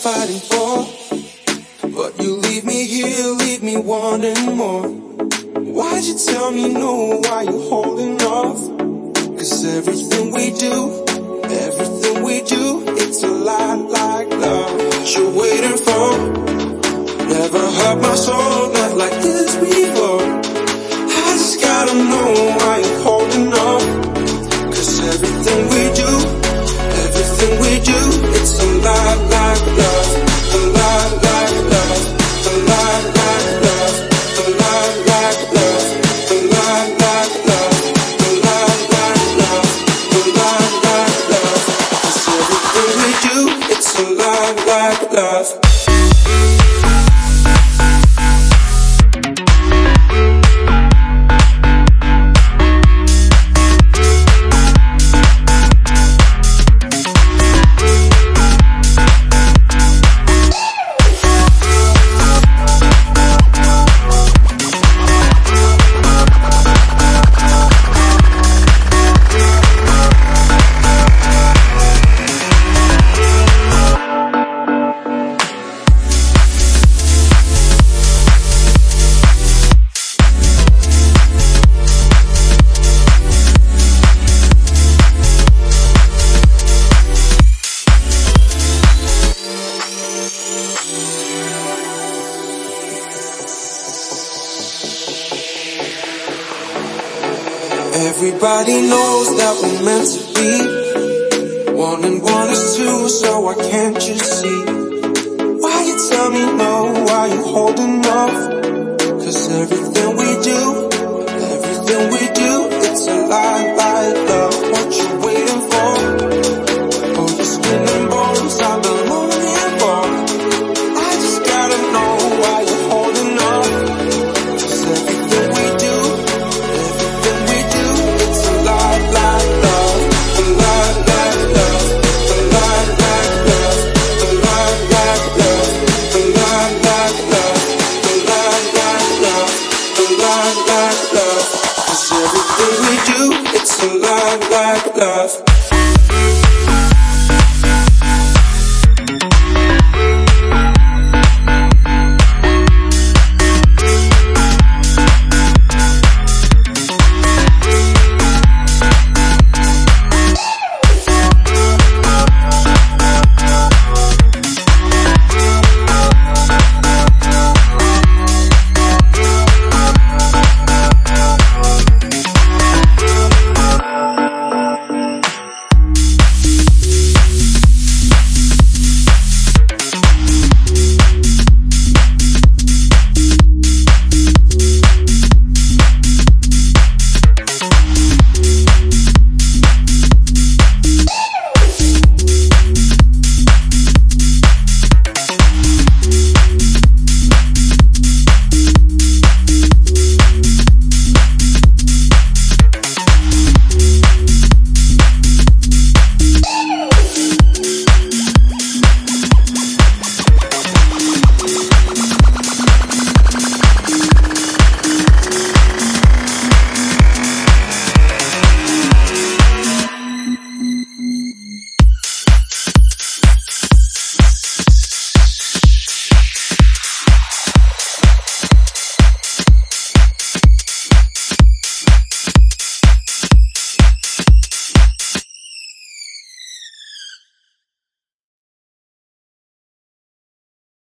fighting for. But you leave me here, leave me wanting more. Why'd you tell me no? Why you holding off? Cause everything we do, everything we do, it's a lot like love. You're waiting for, never hurt my soul, not like this before. I just gotta know why you holding off. Cause everything like love. Everybody knows that we're meant to be. One and one is two, so why can't you see? Why you tell me no? Why you holding off? Cause everything you, it's love like love.